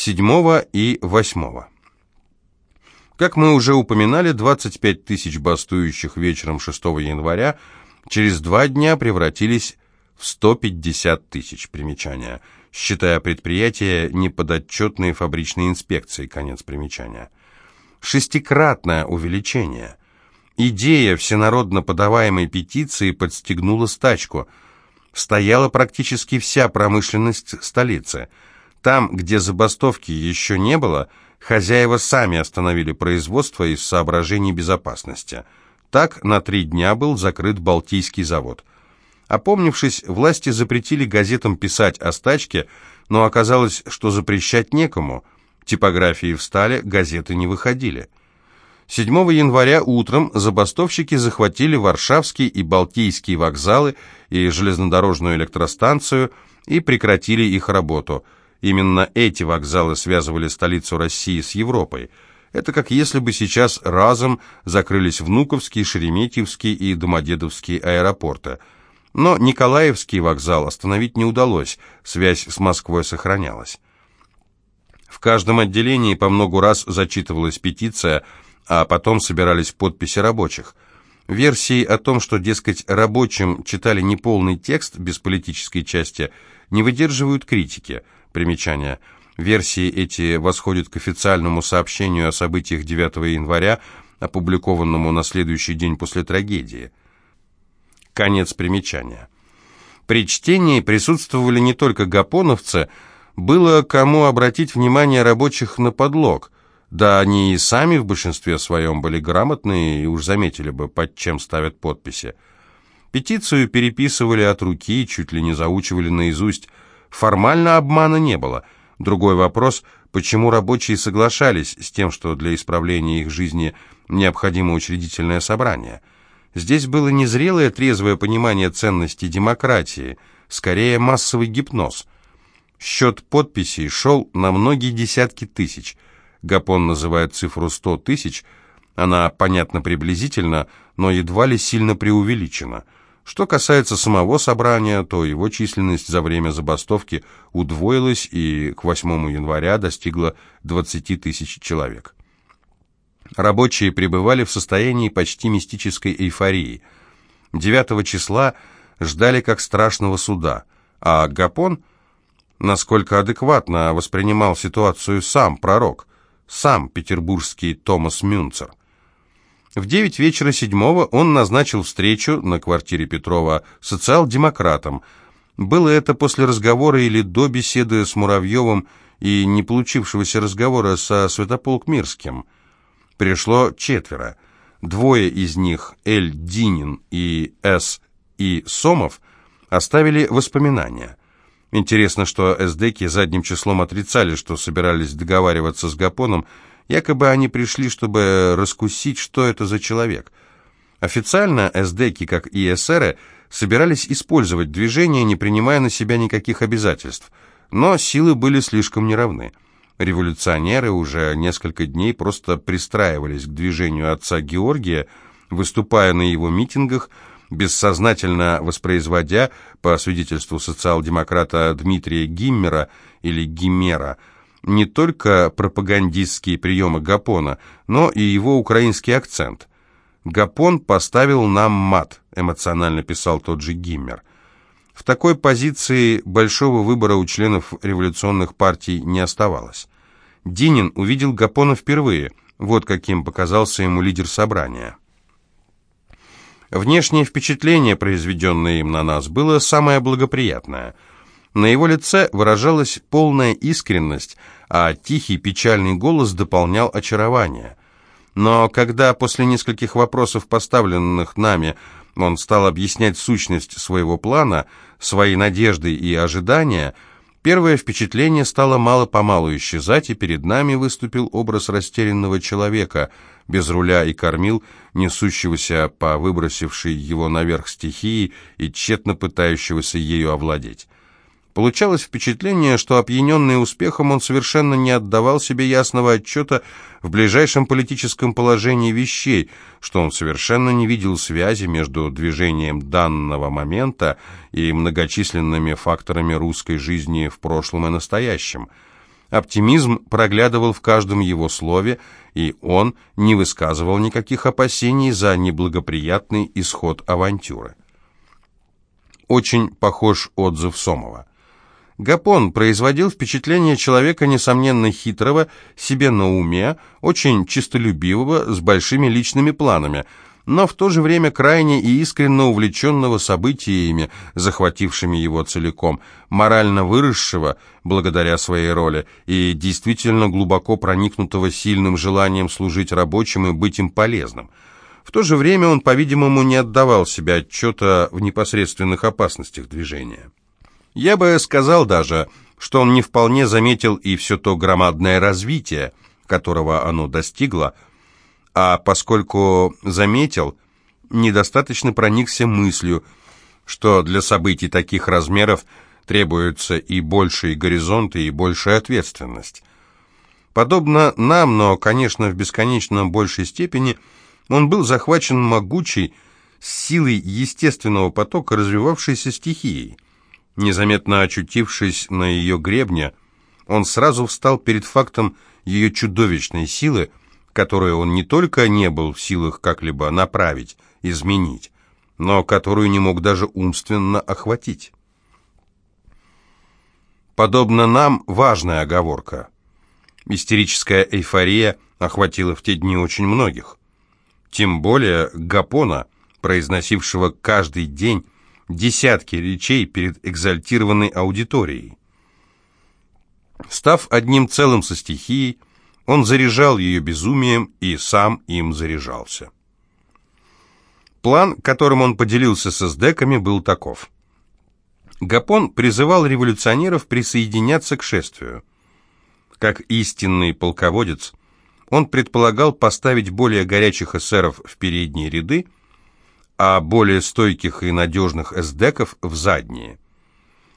7 и 8. Как мы уже упоминали, 25 тысяч бастующих вечером 6 января через два дня превратились в 150 тысяч примечания, считая предприятия неподотчетные фабричной инспекции, конец примечания. Шестикратное увеличение. Идея всенародно подаваемой петиции подстегнула стачку. Стояла практически вся промышленность столицы. Там, где забастовки еще не было, хозяева сами остановили производство из соображений безопасности. Так на три дня был закрыт Балтийский завод. Опомнившись, власти запретили газетам писать о стачке, но оказалось, что запрещать некому. Типографии встали, газеты не выходили. 7 января утром забастовщики захватили Варшавский и Балтийский вокзалы и железнодорожную электростанцию и прекратили их работу. Именно эти вокзалы связывали столицу России с Европой. Это как если бы сейчас разом закрылись Внуковский, Шереметьевский и Домодедовский аэропорты – но Николаевский вокзал остановить не удалось, связь с Москвой сохранялась. В каждом отделении по многу раз зачитывалась петиция, а потом собирались подписи рабочих. Версии о том, что, дескать, рабочим читали неполный текст без политической части, не выдерживают критики. Примечание. Версии эти восходят к официальному сообщению о событиях 9 января, опубликованному на следующий день после трагедии. Конец примечания. При чтении присутствовали не только гапоновцы, было кому обратить внимание рабочих на подлог. Да они и сами в большинстве своем были грамотные и уж заметили бы, под чем ставят подписи. Петицию переписывали от руки, чуть ли не заучивали наизусть. Формально обмана не было. Другой вопрос, почему рабочие соглашались с тем, что для исправления их жизни необходимо учредительное собрание – Здесь было не зрелое трезвое понимание ценности демократии, скорее массовый гипноз. Счет подписей шел на многие десятки тысяч. Гапон называет цифру 100 тысяч, она, понятно, приблизительно, но едва ли сильно преувеличена. Что касается самого собрания, то его численность за время забастовки удвоилась и к 8 января достигла 20 тысяч человек. Рабочие пребывали в состоянии почти мистической эйфории. 9 числа ждали как страшного суда, а Гапон, насколько адекватно воспринимал ситуацию сам пророк, сам петербургский Томас Мюнцер. В 9 вечера 7 он назначил встречу на квартире Петрова социал-демократам. Было это после разговора или до беседы с Муравьевым и не получившегося разговора со Святополк Мирским – пришло четверо. Двое из них, Эль Динин и С. И. Сомов, оставили воспоминания. Интересно, что эсдеки задним числом отрицали, что собирались договариваться с Гапоном, якобы они пришли, чтобы раскусить, что это за человек. Официально эсдеки, как и эсеры, собирались использовать движение, не принимая на себя никаких обязательств, но силы были слишком неравны. Революционеры уже несколько дней просто пристраивались к движению отца Георгия, выступая на его митингах, бессознательно воспроизводя, по свидетельству социал-демократа Дмитрия Гиммера или Гиммера, не только пропагандистские приемы Гапона, но и его украинский акцент. «Гапон поставил нам мат», эмоционально писал тот же Гиммер. В такой позиции большого выбора у членов революционных партий не оставалось. Динин увидел Гапона впервые, вот каким показался ему лидер собрания. Внешнее впечатление, произведенное им на нас, было самое благоприятное. На его лице выражалась полная искренность, а тихий печальный голос дополнял очарование. Но когда после нескольких вопросов, поставленных нами, он стал объяснять сущность своего плана, свои надежды и ожидания, первое впечатление стало мало-помалу исчезать, и перед нами выступил образ растерянного человека, без руля и кормил, несущегося по выбросившей его наверх стихии и тщетно пытающегося ею овладеть. Получалось впечатление, что опьяненный успехом он совершенно не отдавал себе ясного отчета в ближайшем политическом положении вещей, что он совершенно не видел связи между движением данного момента и многочисленными факторами русской жизни в прошлом и настоящем. Оптимизм проглядывал в каждом его слове, и он не высказывал никаких опасений за неблагоприятный исход авантюры. Очень похож отзыв Сомова. Гапон производил впечатление человека, несомненно, хитрого, себе на уме, очень чистолюбивого, с большими личными планами – но в то же время крайне и искренне увлеченного событиями, захватившими его целиком, морально выросшего благодаря своей роли и действительно глубоко проникнутого сильным желанием служить рабочим и быть им полезным. В то же время он, по-видимому, не отдавал себе отчета в непосредственных опасностях движения. Я бы сказал даже, что он не вполне заметил и все то громадное развитие, которого оно достигло, а поскольку заметил, недостаточно проникся мыслью, что для событий таких размеров требуются и большие горизонты, и большая ответственность. Подобно нам, но, конечно, в бесконечно большей степени, он был захвачен могучей, силой естественного потока развивавшейся стихией. Незаметно очутившись на ее гребне, он сразу встал перед фактом ее чудовищной силы, которую он не только не был в силах как-либо направить, изменить, но которую не мог даже умственно охватить. Подобно нам, важная оговорка. Истерическая эйфория охватила в те дни очень многих. Тем более Гапона, произносившего каждый день десятки речей перед экзальтированной аудиторией. Став одним целым со стихией, он заряжал ее безумием и сам им заряжался. План, которым он поделился с эсдеками, был таков. Гапон призывал революционеров присоединяться к шествию. Как истинный полководец, он предполагал поставить более горячих эсеров в передние ряды, а более стойких и надежных эсдеков в задние.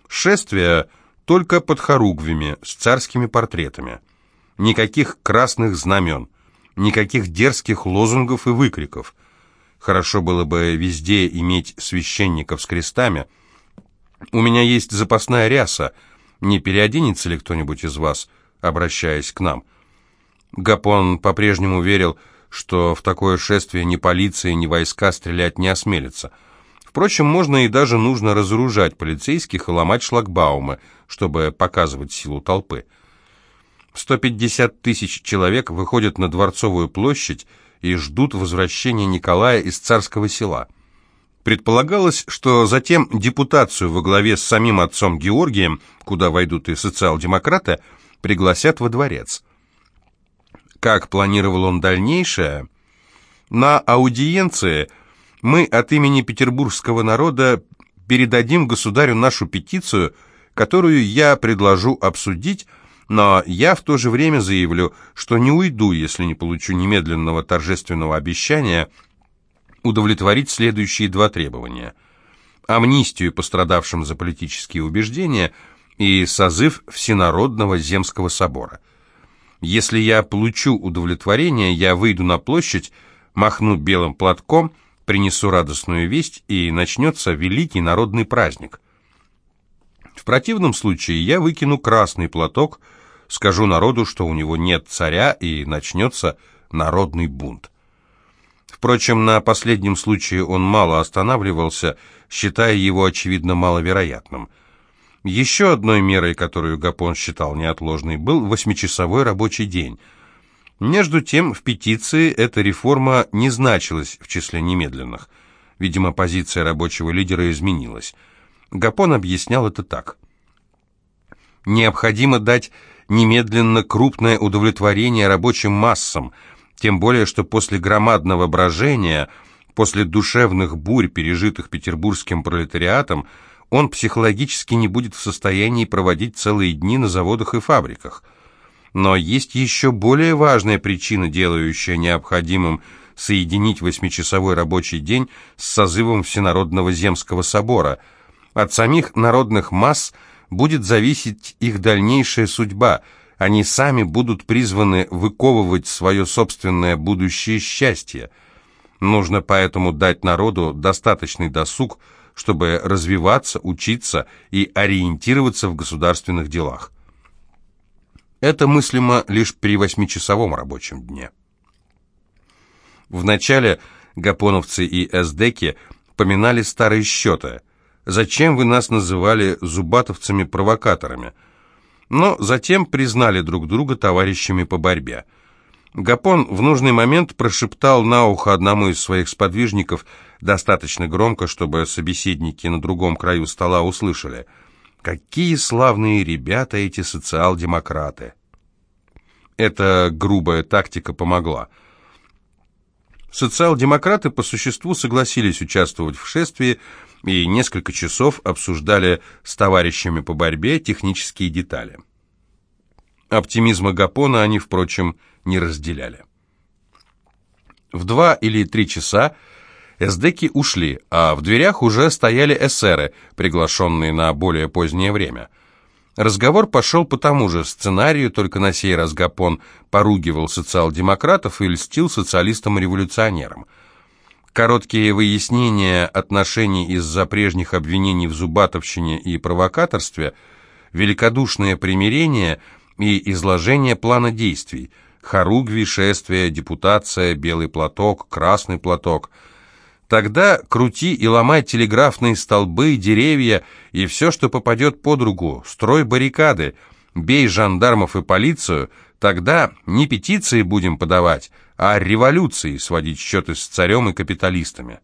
Шествие только под хоругвями с царскими портретами – Никаких красных знамен, никаких дерзких лозунгов и выкриков. Хорошо было бы везде иметь священников с крестами. У меня есть запасная ряса. Не переоденется ли кто-нибудь из вас, обращаясь к нам? Гапон по-прежнему верил, что в такое шествие ни полиция, ни войска стрелять не осмелятся. Впрочем, можно и даже нужно разоружать полицейских и ломать шлагбаумы, чтобы показывать силу толпы. 150 тысяч человек выходят на Дворцовую площадь и ждут возвращения Николая из царского села. Предполагалось, что затем депутацию во главе с самим отцом Георгием, куда войдут и социал-демократы, пригласят во дворец. Как планировал он дальнейшее? На аудиенции мы от имени петербургского народа передадим государю нашу петицию, которую я предложу обсудить, но я в то же время заявлю, что не уйду, если не получу немедленного торжественного обещания удовлетворить следующие два требования. Амнистию пострадавшим за политические убеждения и созыв Всенародного Земского собора. Если я получу удовлетворение, я выйду на площадь, махну белым платком, принесу радостную весть, и начнется великий народный праздник. В противном случае я выкину красный платок – скажу народу, что у него нет царя, и начнется народный бунт. Впрочем, на последнем случае он мало останавливался, считая его, очевидно, маловероятным. Еще одной мерой, которую Гапон считал неотложной, был восьмичасовой рабочий день. Между тем, в петиции эта реформа не значилась в числе немедленных. Видимо, позиция рабочего лидера изменилась. Гапон объяснял это так. «Необходимо дать немедленно крупное удовлетворение рабочим массам, тем более что после громадного брожения, после душевных бурь, пережитых петербургским пролетариатом, он психологически не будет в состоянии проводить целые дни на заводах и фабриках. Но есть еще более важная причина, делающая необходимым соединить восьмичасовой рабочий день с созывом Всенародного Земского собора. От самих народных масс – будет зависеть их дальнейшая судьба. Они сами будут призваны выковывать свое собственное будущее счастье. Нужно поэтому дать народу достаточный досуг, чтобы развиваться, учиться и ориентироваться в государственных делах. Это мыслимо лишь при восьмичасовом рабочем дне. Вначале гапоновцы и эсдеки поминали старые счеты. Зачем вы нас называли зубатовцами-провокаторами? Но затем признали друг друга товарищами по борьбе. Гапон в нужный момент прошептал на ухо одному из своих сподвижников достаточно громко, чтобы собеседники на другом краю стола услышали. «Какие славные ребята эти социал-демократы!» Эта грубая тактика помогла. Социал-демократы по существу согласились участвовать в шествии и несколько часов обсуждали с товарищами по борьбе технические детали. Оптимизма Гапона они, впрочем, не разделяли. В два или три часа эсдеки ушли, а в дверях уже стояли эсеры, приглашенные на более позднее время – Разговор пошел по тому же сценарию, только на сей раз Гапон поругивал социал-демократов и льстил социалистам-революционерам. Короткие выяснения отношений из-за прежних обвинений в зубатовщине и провокаторстве, великодушное примирение и изложение плана действий, хоругви, шествие, депутация, белый платок, красный платок – Тогда крути и ломай телеграфные столбы, деревья и все, что попадет под руку, строй баррикады, бей жандармов и полицию, тогда не петиции будем подавать, а революции сводить счеты с царем и капиталистами.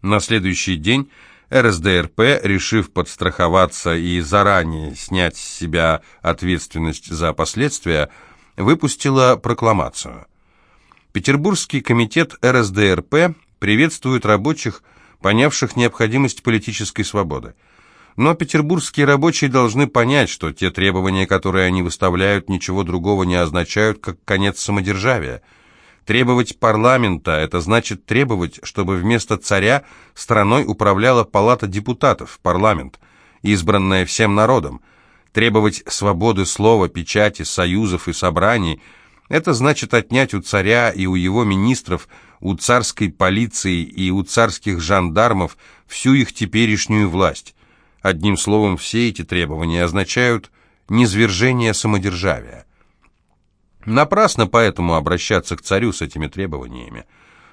На следующий день РСДРП, решив подстраховаться и заранее снять с себя ответственность за последствия, выпустила прокламацию. Петербургский комитет РСДРП приветствуют рабочих, понявших необходимость политической свободы. Но петербургские рабочие должны понять, что те требования, которые они выставляют, ничего другого не означают, как конец самодержавия. Требовать парламента – это значит требовать, чтобы вместо царя страной управляла палата депутатов, парламент, избранная всем народом. Требовать свободы слова, печати, союзов и собраний – это значит отнять у царя и у его министров – у царской полиции и у царских жандармов всю их теперешнюю власть. Одним словом, все эти требования означают низвержение самодержавия. Напрасно поэтому обращаться к царю с этими требованиями.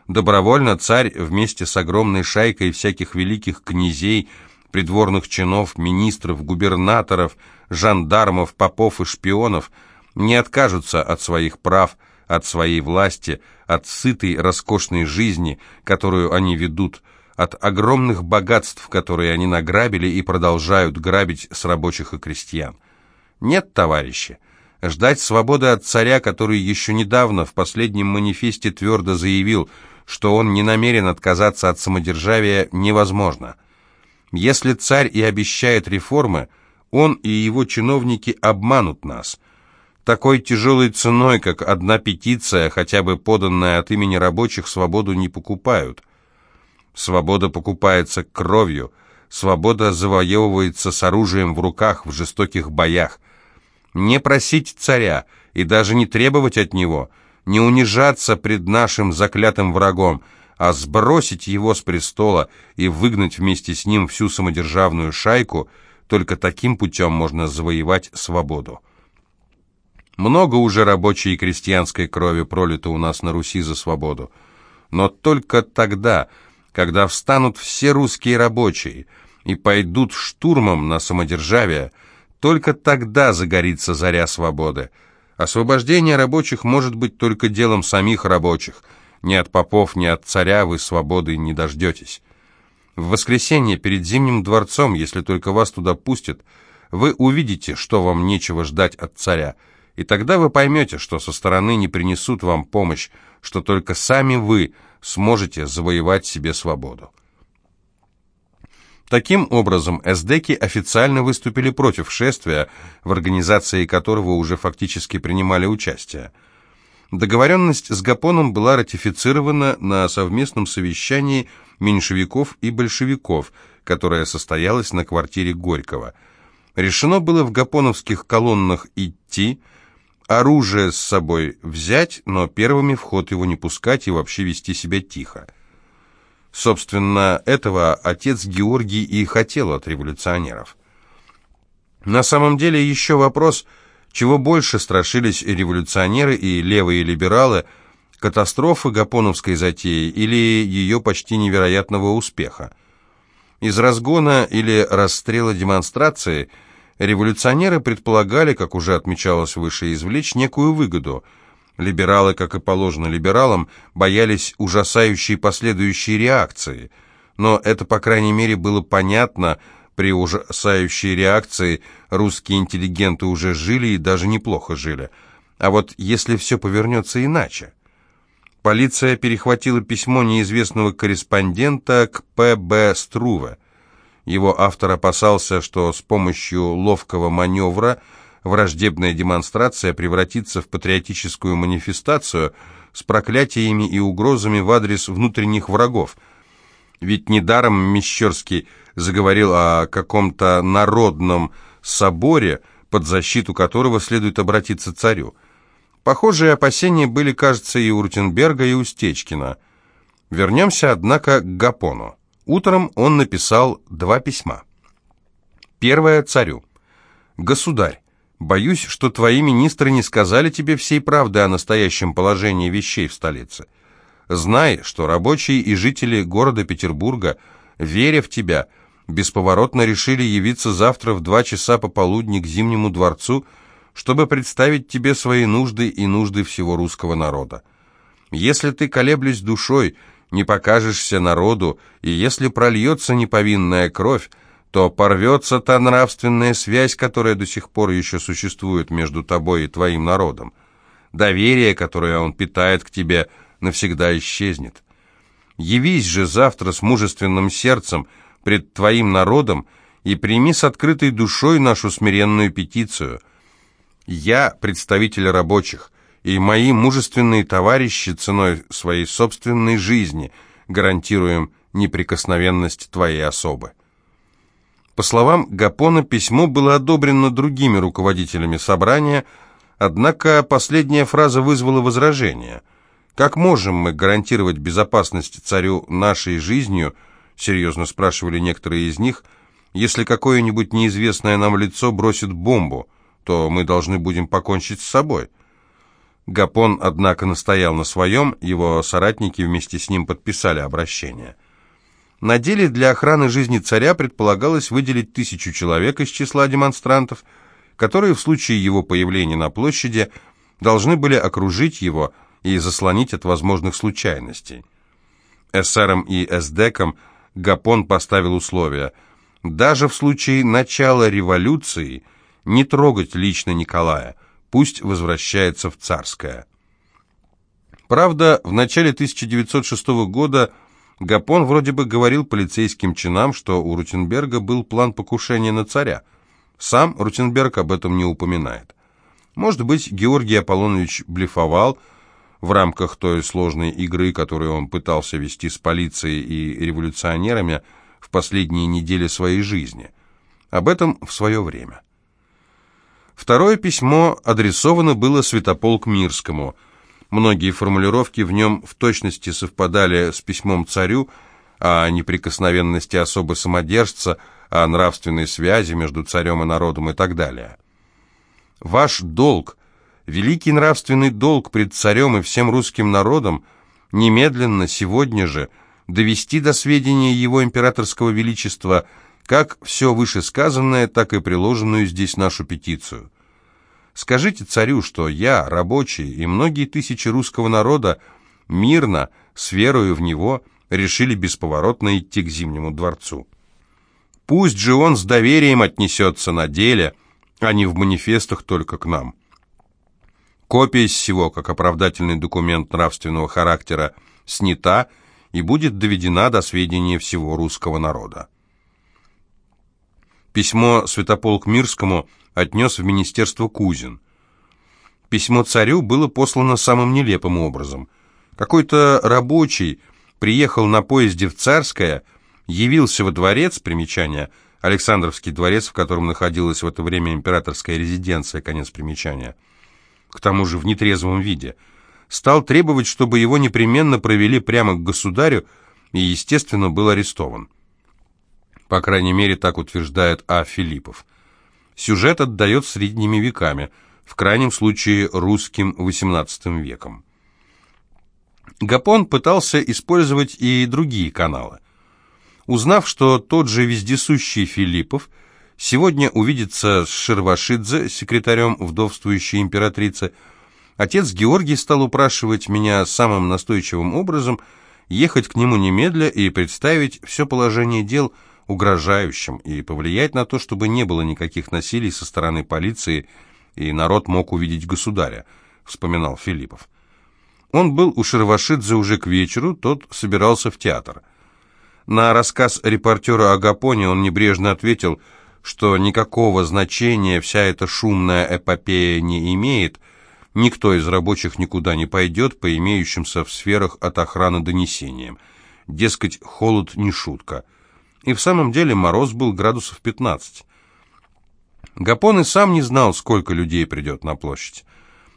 Добровольно царь вместе с огромной шайкой всяких великих князей, придворных чинов, министров, губернаторов, жандармов, попов и шпионов не откажутся от своих прав, от своей власти, от сытой, роскошной жизни, которую они ведут, от огромных богатств, которые они награбили и продолжают грабить с рабочих и крестьян. Нет, товарищи, ждать свободы от царя, который еще недавно в последнем манифесте твердо заявил, что он не намерен отказаться от самодержавия, невозможно. Если царь и обещает реформы, он и его чиновники обманут нас – такой тяжелой ценой, как одна петиция, хотя бы поданная от имени рабочих, свободу не покупают. Свобода покупается кровью, свобода завоевывается с оружием в руках в жестоких боях. Не просить царя и даже не требовать от него, не унижаться пред нашим заклятым врагом, а сбросить его с престола и выгнать вместе с ним всю самодержавную шайку, только таким путем можно завоевать свободу. Много уже рабочей и крестьянской крови пролито у нас на Руси за свободу. Но только тогда, когда встанут все русские рабочие и пойдут штурмом на самодержавие, только тогда загорится заря свободы. Освобождение рабочих может быть только делом самих рабочих. Ни от попов, ни от царя вы свободы не дождетесь. В воскресенье перед Зимним дворцом, если только вас туда пустят, вы увидите, что вам нечего ждать от царя – и тогда вы поймете, что со стороны не принесут вам помощь, что только сами вы сможете завоевать себе свободу. Таким образом, эсдеки официально выступили против шествия, в организации которого уже фактически принимали участие. Договоренность с Гапоном была ратифицирована на совместном совещании меньшевиков и большевиков, которое состоялось на квартире Горького. Решено было в гапоновских колоннах идти, оружие с собой взять, но первыми в ход его не пускать и вообще вести себя тихо. Собственно, этого отец Георгий и хотел от революционеров. На самом деле еще вопрос, Чего больше страшились революционеры и левые либералы – катастрофы гапоновской затеи или ее почти невероятного успеха. Из разгона или расстрела демонстрации революционеры предполагали, как уже отмечалось выше, извлечь некую выгоду. Либералы, как и положено либералам, боялись ужасающей последующей реакции. Но это, по крайней мере, было понятно, при ужасающей реакции русские интеллигенты уже жили и даже неплохо жили. А вот если все повернется иначе? Полиция перехватила письмо неизвестного корреспондента к П.Б. Струве. Его автор опасался, что с помощью ловкого маневра враждебная демонстрация превратится в патриотическую манифестацию с проклятиями и угрозами в адрес внутренних врагов. Ведь недаром Мещерский заговорил о каком-то народном соборе, под защиту которого следует обратиться царю. Похожие опасения были, кажется, и у Рутенберга, и у Стечкина. Вернемся, однако, к Гапону. Утром он написал два письма. Первое царю. «Государь, боюсь, что твои министры не сказали тебе всей правды о настоящем положении вещей в столице. Знай, что рабочие и жители города Петербурга, веря в тебя, бесповоротно решили явиться завтра в два часа пополудни к Зимнему дворцу, чтобы представить тебе свои нужды и нужды всего русского народа. Если ты, колеблясь душой, не покажешься народу, и если прольется неповинная кровь, то порвется та нравственная связь, которая до сих пор еще существует между тобой и твоим народом. Доверие, которое он питает к тебе, навсегда исчезнет. Явись же завтра с мужественным сердцем пред твоим народом и прими с открытой душой нашу смиренную петицию – я представитель рабочих, и мои мужественные товарищи ценой своей собственной жизни гарантируем неприкосновенность твоей особы. По словам Гапона, письмо было одобрено другими руководителями собрания, однако последняя фраза вызвала возражение. «Как можем мы гарантировать безопасность царю нашей жизнью?» серьезно спрашивали некоторые из них, «если какое-нибудь неизвестное нам лицо бросит бомбу?» то мы должны будем покончить с собой. Гапон, однако, настоял на своем, его соратники вместе с ним подписали обращение. На деле для охраны жизни царя предполагалось выделить тысячу человек из числа демонстрантов, которые в случае его появления на площади должны были окружить его и заслонить от возможных случайностей. Эсерам и эсдекам Гапон поставил условия. Даже в случае начала революции – не трогать лично Николая, пусть возвращается в царское. Правда, в начале 1906 года Гапон вроде бы говорил полицейским чинам, что у Рутенберга был план покушения на царя. Сам Рутенберг об этом не упоминает. Может быть, Георгий Аполлонович блефовал в рамках той сложной игры, которую он пытался вести с полицией и революционерами в последние недели своей жизни. Об этом в свое время. Второе письмо адресовано было Святополк Мирскому. Многие формулировки в нем в точности совпадали с письмом царю о неприкосновенности особы самодержца, о нравственной связи между царем и народом и так далее. «Ваш долг, великий нравственный долг пред царем и всем русским народом, немедленно, сегодня же, довести до сведения его императорского величества – как все вышесказанное, так и приложенную здесь нашу петицию. Скажите царю, что я, рабочий и многие тысячи русского народа мирно, с верою в него, решили бесповоротно идти к Зимнему дворцу. Пусть же он с доверием отнесется на деле, а не в манифестах только к нам. Копия всего, как оправдательный документ нравственного характера, снята и будет доведена до сведения всего русского народа. Письмо Святополк Мирскому отнес в министерство Кузин. Письмо царю было послано самым нелепым образом. Какой-то рабочий приехал на поезде в Царское, явился во дворец, примечания, Александровский дворец, в котором находилась в это время императорская резиденция, конец примечания, к тому же в нетрезвом виде, стал требовать, чтобы его непременно провели прямо к государю и, естественно, был арестован. По крайней мере, так утверждает А. Филиппов. Сюжет отдает средними веками. в крайнем случае русским XVIII веком. Гапон пытался использовать и другие каналы. Узнав, что тот же вездесущий Филиппов сегодня увидится с Шервашидзе, секретарем вдовствующей императрицы, отец Георгий стал упрашивать меня самым настойчивым образом ехать к нему немедля и представить все положение дел угрожающим и повлиять на то, чтобы не было никаких насилий со стороны полиции и народ мог увидеть государя, вспоминал Филиппов. Он был у Шервашидзе уже к вечеру, тот собирался в театр. На рассказ репортера о Гапоне он небрежно ответил, что никакого значения вся эта шумная эпопея не имеет, никто из рабочих никуда не пойдет по имеющимся в сферах от охраны донесениям. Дескать, холод не шутка. И в самом деле мороз был градусов 15. Гапон и сам не знал, сколько людей придет на площадь.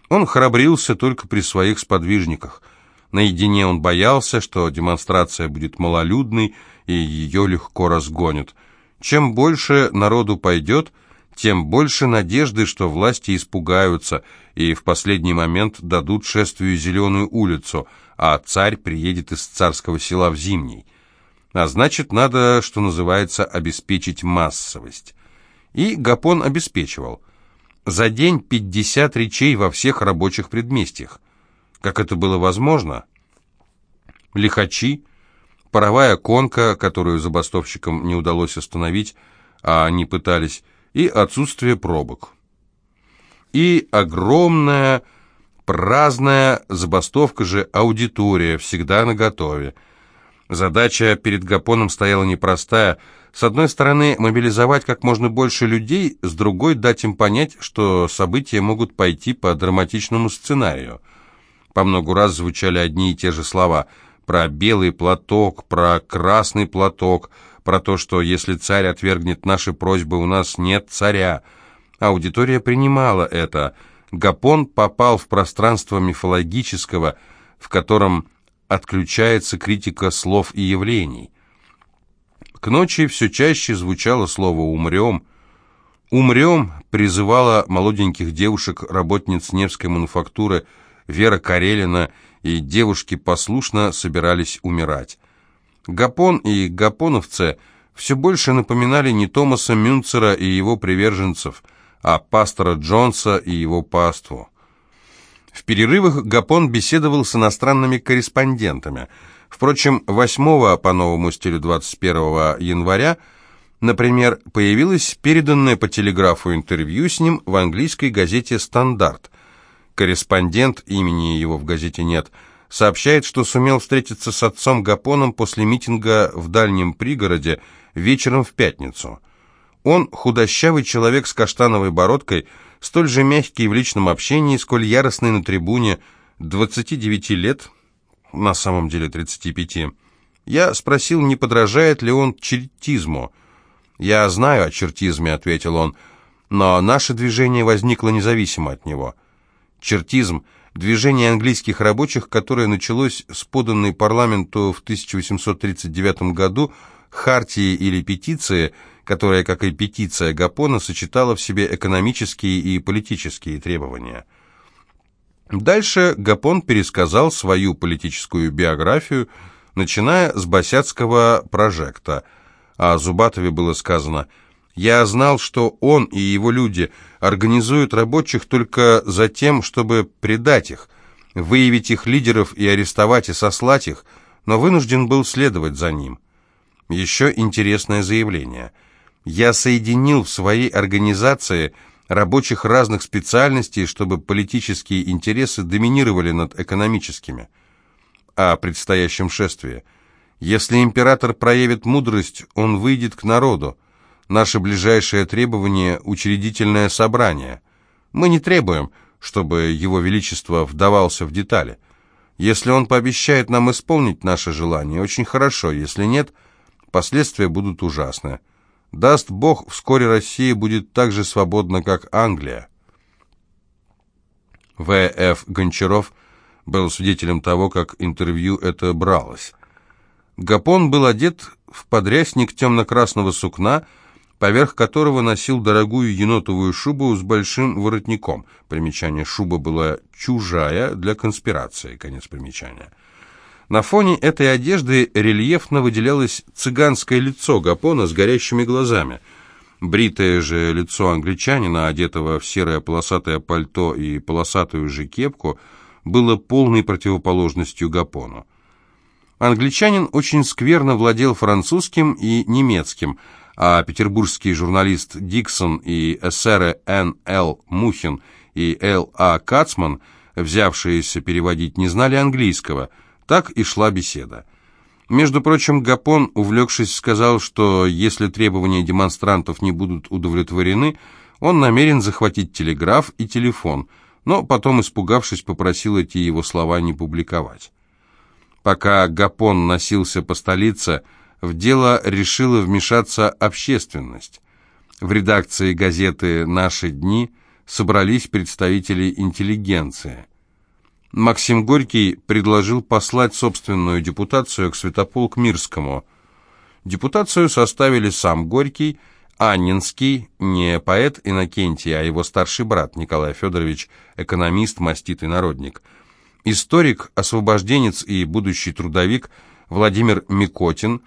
Он храбрился только при своих сподвижниках. Наедине он боялся, что демонстрация будет малолюдной, и ее легко разгонят. Чем больше народу пойдет, тем больше надежды, что власти испугаются и в последний момент дадут шествию Зеленую улицу, а царь приедет из царского села в Зимний. А значит, надо, что называется, обеспечить массовость. И Гапон обеспечивал. За день 50 речей во всех рабочих предместьях. Как это было возможно? Лихачи, паровая конка, которую забастовщикам не удалось остановить, а они пытались, и отсутствие пробок. И огромная, праздная забастовка же аудитория, всегда наготове. Задача перед Гапоном стояла непростая – с одной стороны, мобилизовать как можно больше людей, с другой дать им понять, что события могут пойти по драматичному сценарию. По много раз звучали одни и те же слова про белый платок, про красный платок, про то, что если царь отвергнет наши просьбы, у нас нет царя. Аудитория принимала это. Гапон попал в пространство мифологического, в котором отключается критика слов и явлений. К ночи все чаще звучало слово «умрем». «Умрем» призывала молоденьких девушек-работниц Невской мануфактуры Вера Карелина, и девушки послушно собирались умирать. Гапон и гапоновцы все больше напоминали не Томаса Мюнцера и его приверженцев, а пастора Джонса и его паству. В перерывах Гапон беседовал с иностранными корреспондентами – Впрочем, 8 по новому стилю 21 января, например, появилось переданное по телеграфу интервью с ним в английской газете «Стандарт». Корреспондент, имени его в газете нет, сообщает, что сумел встретиться с отцом Гапоном после митинга в дальнем пригороде вечером в пятницу. Он худощавый человек с каштановой бородкой, столь же мягкий в личном общении, сколь яростный на трибуне, 29 лет, на самом деле 35. Я спросил, не подражает ли он чертизму. «Я знаю о чертизме», — ответил он, — «но наше движение возникло независимо от него». Чертизм — движение английских рабочих, которое началось с поданной парламенту в 1839 году хартии или петиции, которая, как и петиция Гапона, сочетала в себе экономические и политические требования. Дальше Гапон пересказал свою политическую биографию, начиная с Босяцкого прожекта. О Зубатове было сказано «Я знал, что он и его люди организуют рабочих только за тем, чтобы предать их, выявить их лидеров и арестовать и сослать их, но вынужден был следовать за ним». Еще интересное заявление. «Я соединил в своей организации – рабочих разных специальностей, чтобы политические интересы доминировали над экономическими. О предстоящем шествии. Если император проявит мудрость, он выйдет к народу. Наше ближайшее требование – учредительное собрание. Мы не требуем, чтобы его величество вдавался в детали. Если он пообещает нам исполнить наше желание, очень хорошо, если нет, последствия будут ужасные. Даст Бог, вскоре Россия будет так же свободна, как Англия. В.Ф. Гончаров был свидетелем того, как интервью это бралось. Гапон был одет в подрясник темно-красного сукна, поверх которого носил дорогую енотовую шубу с большим воротником. Примечание «шуба» была чужая для конспирации. Конец примечания. На фоне этой одежды рельефно выделялось цыганское лицо Гапона с горящими глазами. Бритое же лицо англичанина, одетого в серое полосатое пальто и полосатую же кепку, было полной противоположностью Гапону. Англичанин очень скверно владел французским и немецким, а петербургский журналист Диксон и эсеры Н. Л. Мухин и Л. А. Кацман, взявшиеся переводить, не знали английского. Так и шла беседа. Между прочим, Гапон, увлекшись, сказал, что если требования демонстрантов не будут удовлетворены, он намерен захватить телеграф и телефон, но потом, испугавшись, попросил эти его слова не публиковать. Пока Гапон носился по столице, в дело решила вмешаться общественность. В редакции газеты «Наши дни» собрались представители интеллигенции. Максим Горький предложил послать собственную депутацию к Святополк Мирскому. Депутацию составили сам Горький, Аннинский, не поэт Иннокентий, а его старший брат Николай Федорович, экономист, маститый народник – историк, освобожденец и будущий трудовик Владимир Микотин,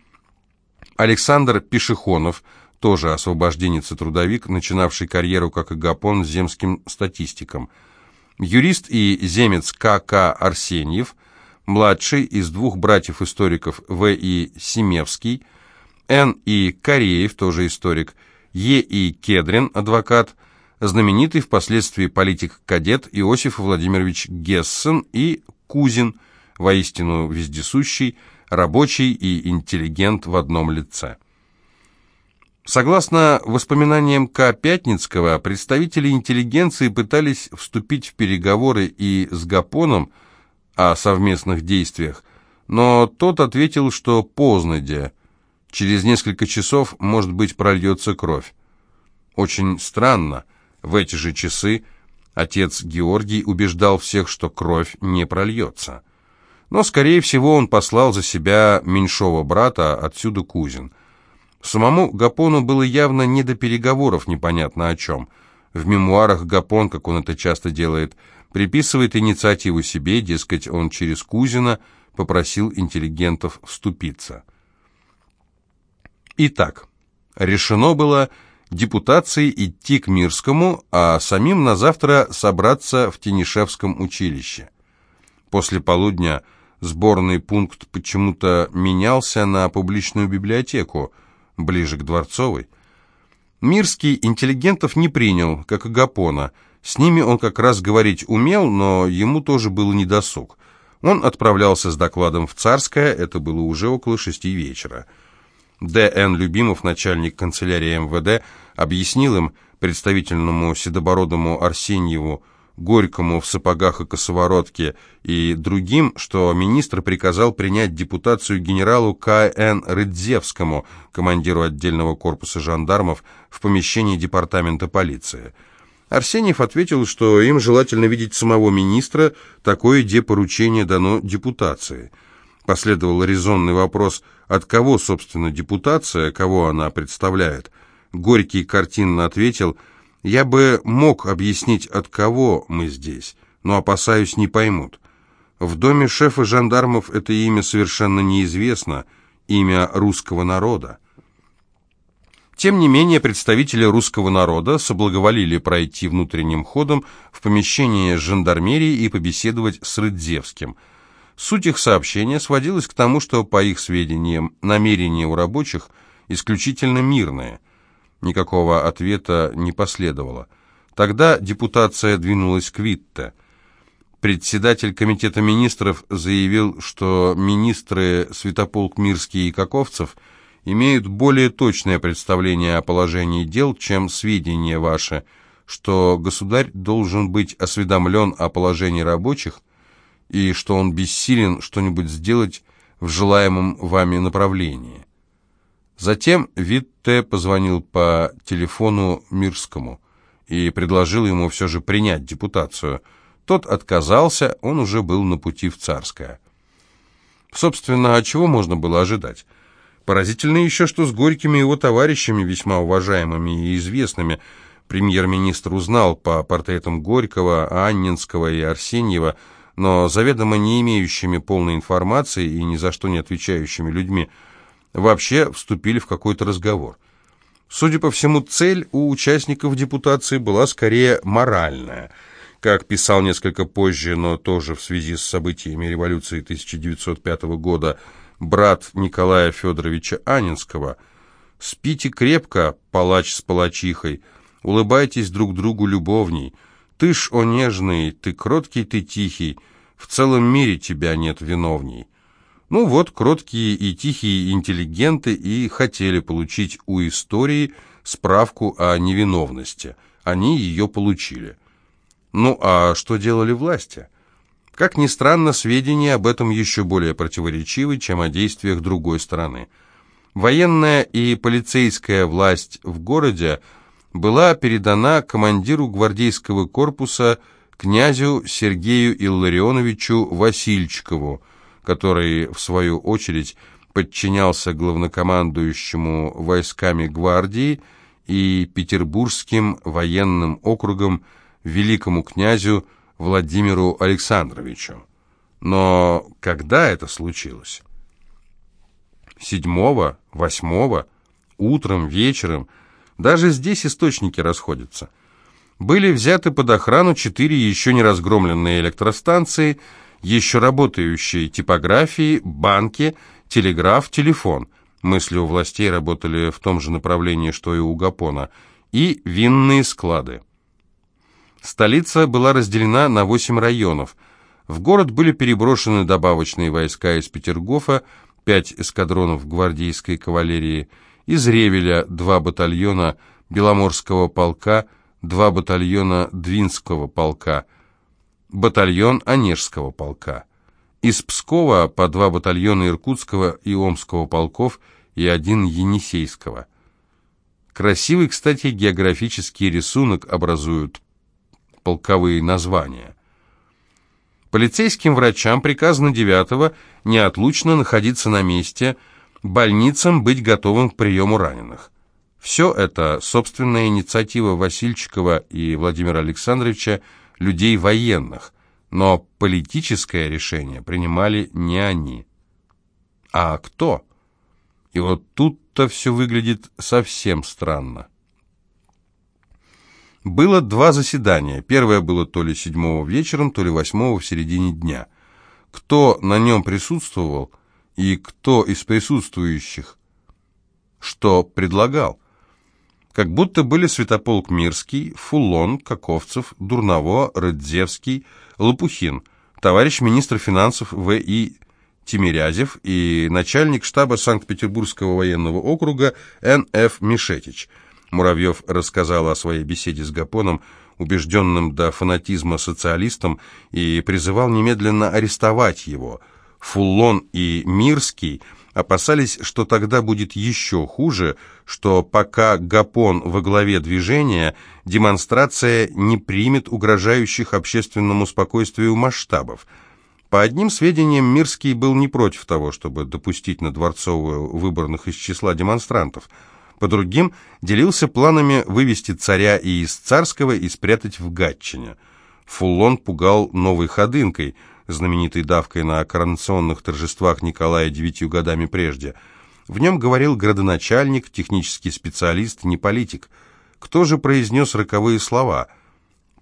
Александр Пешехонов, тоже освобожденец и трудовик, начинавший карьеру как агапон земским статистиком, юрист и земец К.К. Арсеньев, младший из двух братьев-историков В. И. Семевский, Н. И. Кореев, тоже историк, Е. И. Кедрин, адвокат, знаменитый впоследствии политик-кадет Иосиф Владимирович Гессен и Кузин, воистину вездесущий, рабочий и интеллигент в одном лице. Согласно воспоминаниям К. Пятницкого, представители интеллигенции пытались вступить в переговоры и с Гапоном о совместных действиях, но тот ответил, что поздно, де. Через несколько часов, может быть, прольется кровь. Очень странно, в эти же часы отец Георгий убеждал всех, что кровь не прольется. Но, скорее всего, он послал за себя меньшого брата, отсюда Кузин. Самому Гапону было явно не до переговоров непонятно о чем. В мемуарах Гапон, как он это часто делает, приписывает инициативу себе, дескать, он через Кузина попросил интеллигентов вступиться. Итак, решено было депутации идти к Мирскому, а самим на завтра собраться в Тенишевском училище. После полудня сборный пункт почему-то менялся на публичную библиотеку, ближе к Дворцовой. Мирский интеллигентов не принял, как и Гапона. С ними он как раз говорить умел, но ему тоже было недосуг. Он отправлялся с докладом в Царское, это было уже около шести вечера. Д.Н. Любимов, начальник канцелярии МВД, объяснил им, представительному седобородому Арсеньеву, Горькому в сапогах и косоворотке и другим, что министр приказал принять депутацию генералу К.Н. Рыдзевскому, командиру отдельного корпуса жандармов, в помещении департамента полиции. Арсеньев ответил, что им желательно видеть самого министра, такое депоручение дано депутации. Последовал резонный вопрос, от кого, собственно, депутация, кого она представляет. Горький картинно ответил, «Я бы мог объяснить, от кого мы здесь, но, опасаюсь, не поймут. В доме шефа жандармов это имя совершенно неизвестно, имя русского народа». Тем не менее, представители русского народа соблаговолили пройти внутренним ходом в помещение жандармерии и побеседовать с Рыдзевским. Суть их сообщения сводилась к тому, что, по их сведениям, намерения у рабочих исключительно мирные – Никакого ответа не последовало. Тогда депутация двинулась к Витте. Председатель комитета министров заявил, что министры Святополк Мирский и Каковцев имеют более точное представление о положении дел, чем сведения ваши, что государь должен быть осведомлен о положении рабочих и что он бессилен что-нибудь сделать в желаемом вами направлении. Затем Витте позвонил по телефону Мирскому и предложил ему все же принять депутацию. Тот отказался, он уже был на пути в Царское. Собственно, а чего можно было ожидать? Поразительно еще, что с Горькими его товарищами, весьма уважаемыми и известными, премьер-министр узнал по портретам Горького, Анненского и Арсеньева, но заведомо не имеющими полной информации и ни за что не отвечающими людьми, вообще вступили в какой-то разговор. Судя по всему, цель у участников депутации была скорее моральная. Как писал несколько позже, но тоже в связи с событиями революции 1905 года, брат Николая Федоровича Анинского. «Спите крепко, палач с палачихой, улыбайтесь друг другу любовней. Ты ж, о нежный, ты кроткий, ты тихий, в целом мире тебя нет виновней». Ну вот, кроткие и тихие интеллигенты и хотели получить у истории справку о невиновности. Они ее получили. Ну а что делали власти? Как ни странно, сведения об этом еще более противоречивы, чем о действиях другой стороны. Военная и полицейская власть в городе была передана командиру гвардейского корпуса князю Сергею Илларионовичу Васильчикову, который, в свою очередь, подчинялся главнокомандующему войсками гвардии и Петербургским военным округом великому князю Владимиру Александровичу. Но когда это случилось? Седьмого, восьмого, утром, вечером. Даже здесь источники расходятся. Были взяты под охрану четыре еще не разгромленные электростанции, еще работающие типографии, банки, телеграф, телефон. Мысли у властей работали в том же направлении, что и у Гапона. И винные склады. Столица была разделена на восемь районов. В город были переброшены добавочные войска из Петергофа, пять эскадронов гвардейской кавалерии, из Ревеля два батальона Беломорского полка, два батальона Двинского полка, батальон Онежского полка. Из Пскова по два батальона Иркутского и Омского полков и один Енисейского. Красивый, кстати, географический рисунок образуют полковые названия. Полицейским врачам приказано 9 неотлучно находиться на месте, больницам быть готовым к приему раненых. Все это собственная инициатива Васильчикова и Владимира Александровича, людей военных, но политическое решение принимали не они. А кто? И вот тут-то все выглядит совсем странно. Было два заседания. Первое было то ли седьмого вечером, то ли восьмого в середине дня. Кто на нем присутствовал и кто из присутствующих что предлагал? Как будто были Святополк Мирский, Фуллон, Каковцев, Дурново, Рыдзевский, Лопухин, товарищ министр финансов В.И. Тимирязев и начальник штаба Санкт-Петербургского военного округа Н.Ф. Мишетич – Муравьев рассказал о своей беседе с Гапоном, убежденным до фанатизма социалистом, и призывал немедленно арестовать его. Фуллон и Мирский опасались, что тогда будет еще хуже, что пока Гапон во главе движения, демонстрация не примет угрожающих общественному спокойствию масштабов. По одним сведениям, Мирский был не против того, чтобы допустить на Дворцовую выборных из числа демонстрантов – по другим делился планами вывести царя и из царского и спрятать в Гатчине. Фуллон пугал новой ходынкой, знаменитой давкой на коронационных торжествах Николая девятью годами прежде. В нем говорил градоначальник, технический специалист, не политик. Кто же произнес роковые слова?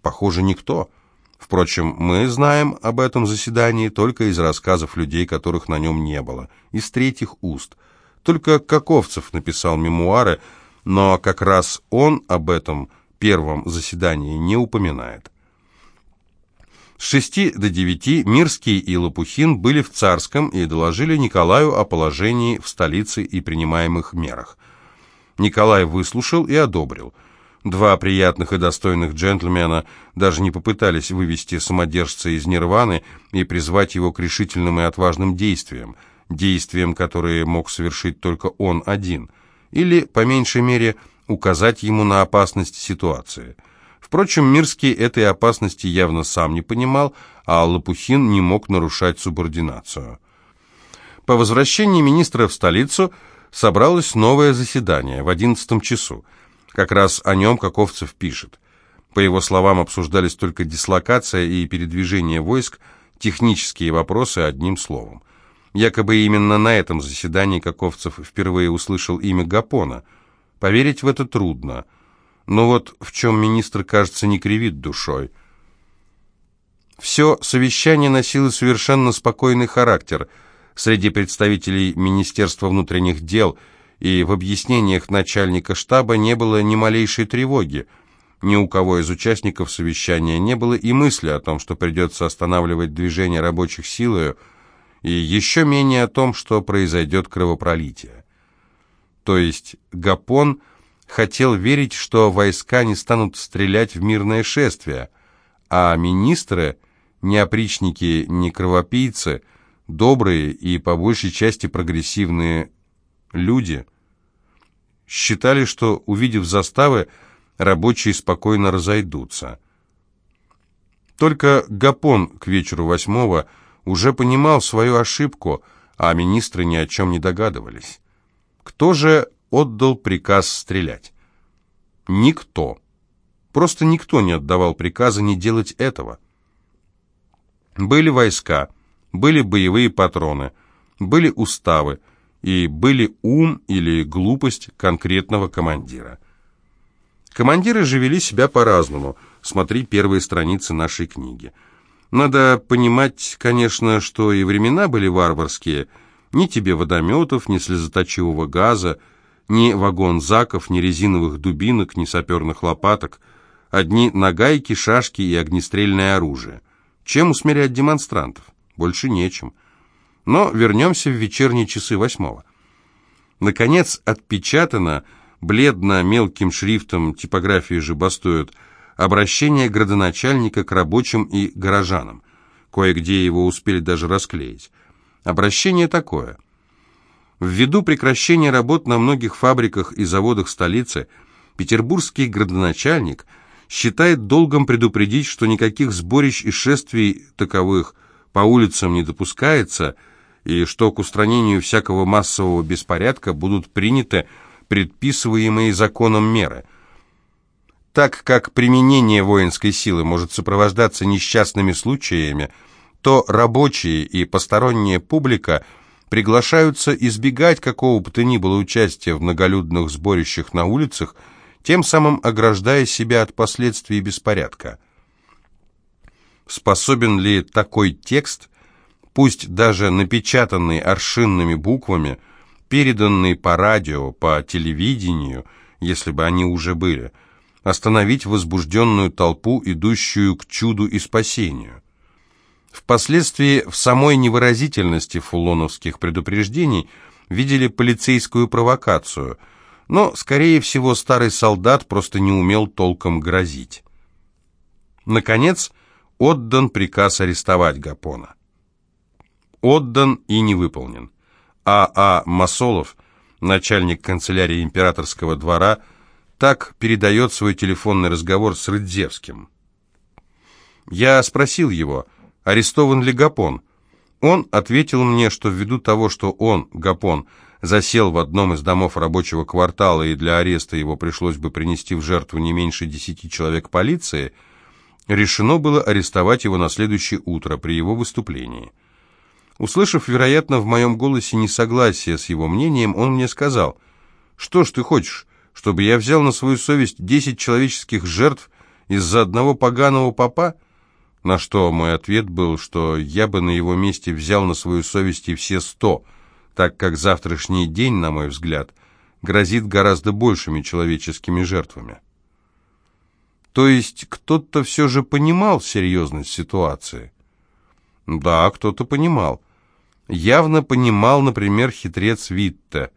Похоже, никто. Впрочем, мы знаем об этом заседании только из рассказов людей, которых на нем не было, из третьих уст – только Каковцев написал мемуары, но как раз он об этом первом заседании не упоминает. С шести до девяти Мирский и Лопухин были в Царском и доложили Николаю о положении в столице и принимаемых мерах. Николай выслушал и одобрил. Два приятных и достойных джентльмена даже не попытались вывести самодержца из нирваны и призвать его к решительным и отважным действиям – действием, которые мог совершить только он один, или, по меньшей мере, указать ему на опасность ситуации. Впрочем, Мирский этой опасности явно сам не понимал, а Лопухин не мог нарушать субординацию. По возвращении министра в столицу собралось новое заседание в одиннадцатом часу. Как раз о нем Каковцев пишет. По его словам, обсуждались только дислокация и передвижение войск, технические вопросы одним словом. Якобы именно на этом заседании Каковцев впервые услышал имя Гапона. Поверить в это трудно. Но вот в чем министр, кажется, не кривит душой. Все совещание носило совершенно спокойный характер. Среди представителей Министерства внутренних дел и в объяснениях начальника штаба не было ни малейшей тревоги. Ни у кого из участников совещания не было и мысли о том, что придется останавливать движение рабочих силою, и еще менее о том, что произойдет кровопролитие. То есть Гапон хотел верить, что войска не станут стрелять в мирное шествие, а министры, не опричники, не кровопийцы, добрые и по большей части прогрессивные люди, считали, что, увидев заставы, рабочие спокойно разойдутся. Только Гапон к вечеру восьмого уже понимал свою ошибку, а министры ни о чем не догадывались. Кто же отдал приказ стрелять? Никто. Просто никто не отдавал приказа не делать этого. Были войска, были боевые патроны, были уставы и были ум или глупость конкретного командира. Командиры же вели себя по-разному. Смотри первые страницы нашей книги. Надо понимать, конечно, что и времена были варварские. Ни тебе водометов, ни слезоточивого газа, ни вагон-заков, ни резиновых дубинок, ни саперных лопаток. Одни нагайки, шашки и огнестрельное оружие. Чем усмирять демонстрантов? Больше нечем. Но вернемся в вечерние часы восьмого. Наконец, отпечатано бледно мелким шрифтом, типографии же бастуют, обращение градоначальника к рабочим и горожанам. Кое-где его успели даже расклеить. Обращение такое. Ввиду прекращения работ на многих фабриках и заводах столицы, петербургский градоначальник считает долгом предупредить, что никаких сборищ и шествий таковых по улицам не допускается, и что к устранению всякого массового беспорядка будут приняты предписываемые законом меры. Так как применение воинской силы может сопровождаться несчастными случаями, то рабочие и посторонняя публика приглашаются избегать какого бы то ни было участия в многолюдных сборищах на улицах, тем самым ограждая себя от последствий беспорядка. Способен ли такой текст, пусть даже напечатанный аршинными буквами, переданные по радио, по телевидению, если бы они уже были, остановить возбужденную толпу, идущую к чуду и спасению. Впоследствии в самой невыразительности фулоновских предупреждений видели полицейскую провокацию, но, скорее всего, старый солдат просто не умел толком грозить. Наконец, отдан приказ арестовать Гапона. Отдан и не выполнен. А.А. А. Масолов, начальник канцелярии императорского двора, так передает свой телефонный разговор с Рыдзевским. Я спросил его, арестован ли Гапон. Он ответил мне, что ввиду того, что он, Гапон, засел в одном из домов рабочего квартала и для ареста его пришлось бы принести в жертву не меньше десяти человек полиции, решено было арестовать его на следующее утро при его выступлении. Услышав, вероятно, в моем голосе несогласие с его мнением, он мне сказал, «Что ж ты хочешь, чтобы я взял на свою совесть десять человеческих жертв из-за одного поганого попа?» На что мой ответ был, что я бы на его месте взял на свою совесть и все сто, так как завтрашний день, на мой взгляд, грозит гораздо большими человеческими жертвами. То есть кто-то все же понимал серьезность ситуации? Да, кто-то понимал явно понимал, например, хитрец Витте,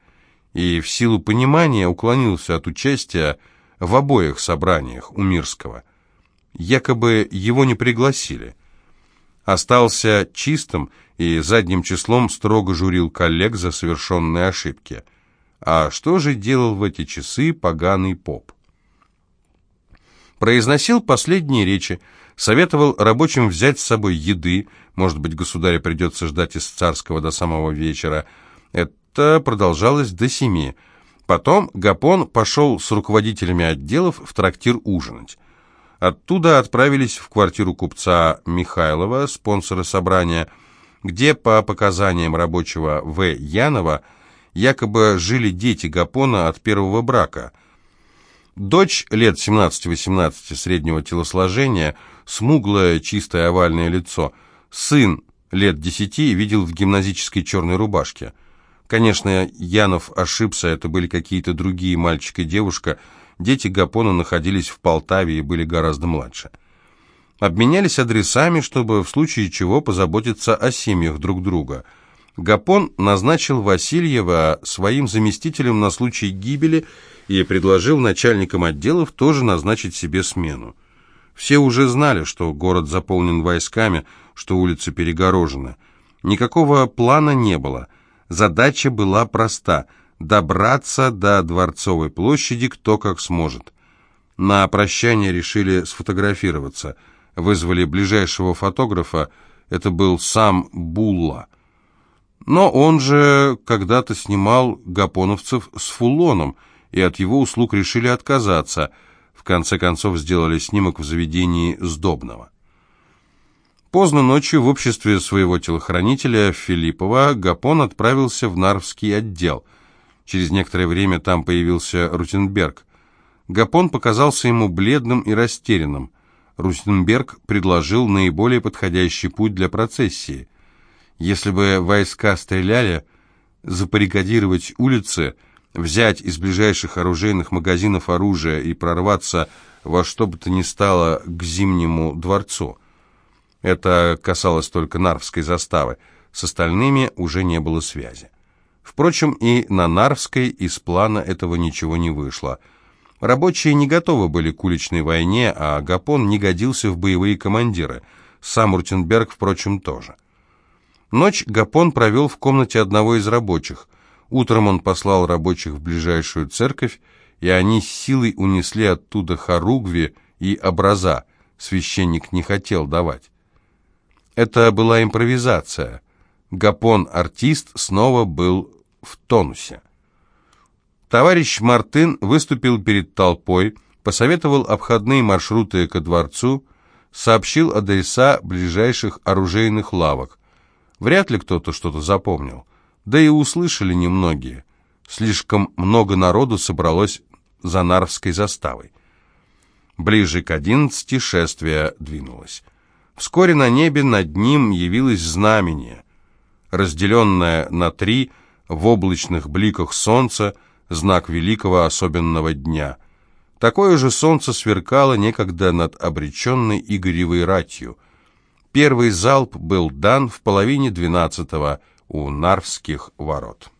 и в силу понимания уклонился от участия в обоих собраниях у Мирского. Якобы его не пригласили. Остался чистым и задним числом строго журил коллег за совершенные ошибки. А что же делал в эти часы поганый поп? Произносил последние речи, советовал рабочим взять с собой еды, может быть, государя придется ждать из царского до самого вечера. Это продолжалось до семи. Потом Гапон пошел с руководителями отделов в трактир ужинать. Оттуда отправились в квартиру купца Михайлова, спонсора собрания, где, по показаниям рабочего В. Янова, якобы жили дети Гапона от первого брака. Дочь лет 17-18 среднего телосложения, смуглое чистое овальное лицо, сын лет 10 видел в гимназической черной рубашке. Конечно, Янов ошибся, это были какие-то другие мальчик и девушка. Дети Гапона находились в Полтаве и были гораздо младше. Обменялись адресами, чтобы в случае чего позаботиться о семьях друг друга. Гапон назначил Васильева своим заместителем на случай гибели и предложил начальникам отделов тоже назначить себе смену. Все уже знали, что город заполнен войсками, что улица перегорожена. Никакого плана не было – Задача была проста – добраться до Дворцовой площади кто как сможет. На прощание решили сфотографироваться. Вызвали ближайшего фотографа, это был сам Булла. Но он же когда-то снимал гапоновцев с фулоном, и от его услуг решили отказаться. В конце концов сделали снимок в заведении Сдобного. Поздно ночью в обществе своего телохранителя Филиппова Гапон отправился в Нарвский отдел. Через некоторое время там появился Рутенберг. Гапон показался ему бледным и растерянным. Рутенберг предложил наиболее подходящий путь для процессии. Если бы войска стреляли, запарикадировать улицы, взять из ближайших оружейных магазинов оружие и прорваться во что бы то ни стало к Зимнему дворцу – это касалось только Нарвской заставы. С остальными уже не было связи. Впрочем, и на Нарвской из плана этого ничего не вышло. Рабочие не готовы были к уличной войне, а Гапон не годился в боевые командиры. Сам Рутенберг, впрочем, тоже. Ночь Гапон провел в комнате одного из рабочих. Утром он послал рабочих в ближайшую церковь, и они с силой унесли оттуда хоругви и образа. Священник не хотел давать. Это была импровизация. Гапон-артист снова был в тонусе. Товарищ Мартын выступил перед толпой, посоветовал обходные маршруты ко дворцу, сообщил адреса ближайших оружейных лавок. Вряд ли кто-то что-то запомнил. Да и услышали немногие. Слишком много народу собралось за Нарвской заставой. Ближе к одиннадцати шествие двинулось. Вскоре на небе над ним явилось знамение, разделенное на три в облачных бликах солнца, знак великого особенного дня. Такое же солнце сверкало некогда над обреченной Игоревой ратью. Первый залп был дан в половине двенадцатого у Нарвских ворот.